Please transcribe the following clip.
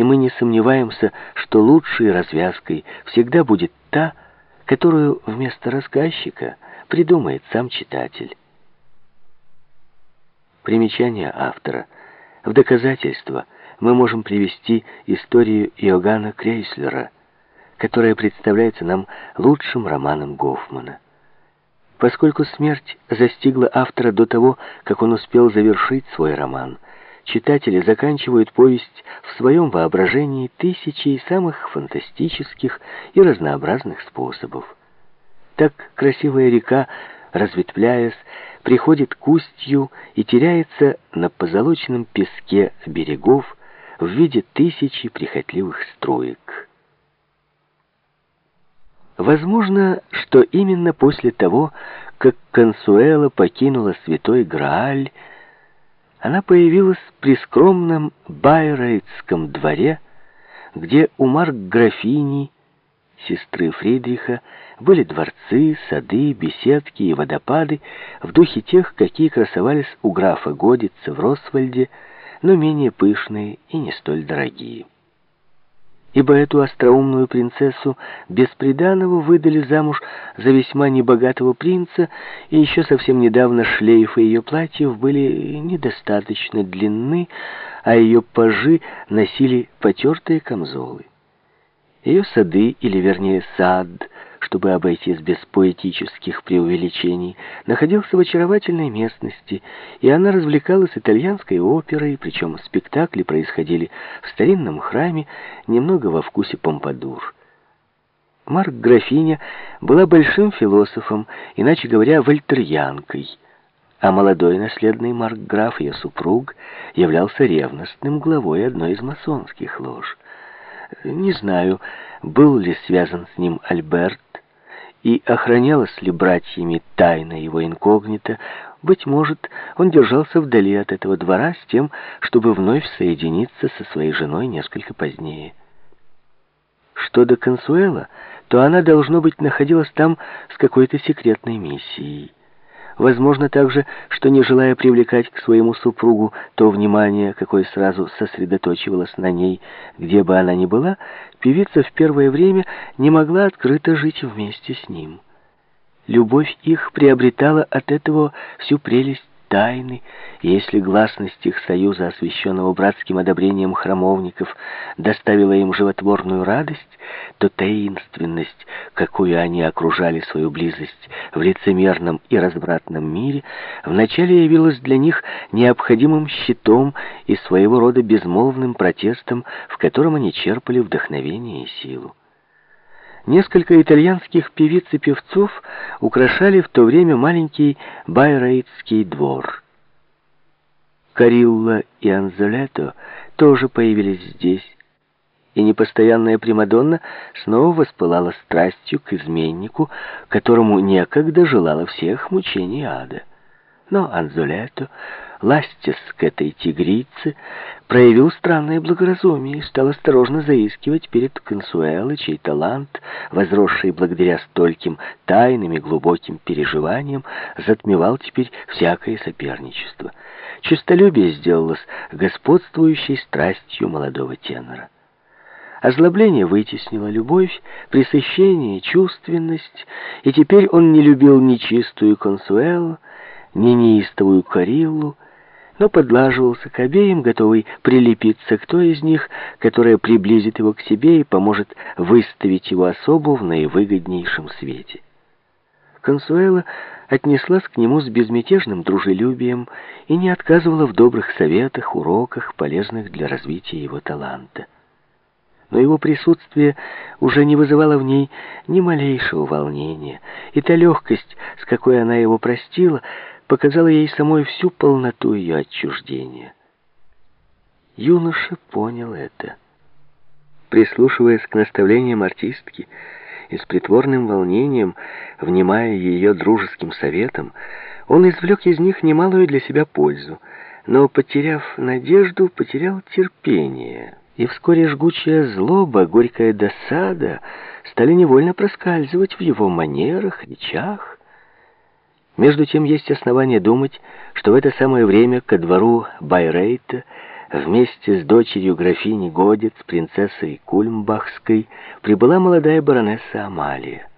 и мы не сомневаемся, что лучшей развязкой всегда будет та, которую вместо рассказчика придумает сам читатель. Примечание автора. В доказательство мы можем привести историю Иоганна Крейслера, которая представляется нам лучшим романом Гофмана. Поскольку смерть застигла автора до того, как он успел завершить свой роман, читатели заканчивают повесть в своем воображении тысячей самых фантастических и разнообразных способов. Так красивая река, разветвляясь, приходит к устью и теряется на позолоченном песке берегов в виде тысячи прихотливых строек. Возможно, что именно после того, как Консуэла покинула святой Грааль, она появилась при скромном Байрейтском дворе, где у Марк-графини, сестры Фридриха, были дворцы, сады, беседки и водопады в духе тех, какие красовались у графа Годица в Росвальде, но менее пышные и не столь дорогие. Ибо эту остроумную принцессу бесприданного выдали замуж за весьма небогатого принца, и еще совсем недавно шлейфы ее платьев были недостаточно длинны, а ее пажи носили потертые камзолы. Ее сады, или вернее сад, чтобы обойтись без поэтических преувеличений, находился в очаровательной местности, и она развлекалась итальянской оперой, причем спектакли происходили в старинном храме, немного во вкусе помпадур. Марк Графиня была большим философом, иначе говоря, вольтерьянкой, а молодой наследный Марк Граф, ее супруг, являлся ревностным главой одной из масонских лож. Не знаю, был ли связан с ним Альберт, и охранялась ли братьями тайна его инкогнито, быть может, он держался вдали от этого двора с тем, чтобы вновь соединиться со своей женой несколько позднее. Что до Консуэла, то она, должно быть, находилась там с какой-то секретной миссией. Возможно также, что не желая привлекать к своему супругу то внимание, какое сразу сосредоточивалось на ней, где бы она ни была, певица в первое время не могла открыто жить вместе с ним. Любовь их приобретала от этого всю прелесть тайны, если гласность их союза, освященного братским одобрением храмовников, доставила им животворную радость, то таинственность, какую они окружали свою близость в лицемерном и развратном мире, вначале явилась для них необходимым щитом и своего рода безмолвным протестом, в котором они черпали вдохновение и силу. Несколько итальянских певиц и певцов украшали в то время маленький байрейтский двор. Карилла и Анзолето тоже появились здесь, и непостоянная Примадонна снова воспылала страстью к изменнику, которому некогда желала всех мучений ада. Но Анзолето, ластясь к этой тигрице, проявил странное благоразумие и стал осторожно заискивать перед Консуэлой, чей талант, возросший благодаря стольким тайным и глубоким переживаниям, затмевал теперь всякое соперничество. Честолюбие сделалось господствующей страстью молодого тенора. Озлобление вытеснило любовь, пресыщение, чувственность, и теперь он не любил ни чистую Консуэлу, ни неистовую Кариллу, но подлаживался к обеим, готовый прилепиться к той из них, которая приблизит его к себе и поможет выставить его особу в наивыгоднейшем свете. Консуэла отнеслась к нему с безмятежным дружелюбием и не отказывала в добрых советах, уроках, полезных для развития его таланта. Но его присутствие уже не вызывало в ней ни малейшего волнения, и та легкость, с какой она его простила, показала ей самой всю полноту ее отчуждения. Юноша понял это. Прислушиваясь к наставлениям артистки и с притворным волнением, внимая ее дружеским советам, он извлек из них немалую для себя пользу, но, потеряв надежду, потерял терпение. И вскоре жгучая злоба, горькая досада стали невольно проскальзывать в его манерах, речах. Между тем есть основания думать, что в это самое время ко двору Байрейта вместе с дочерью графини Годец, принцессой Кульмбахской, прибыла молодая баронесса Амалия.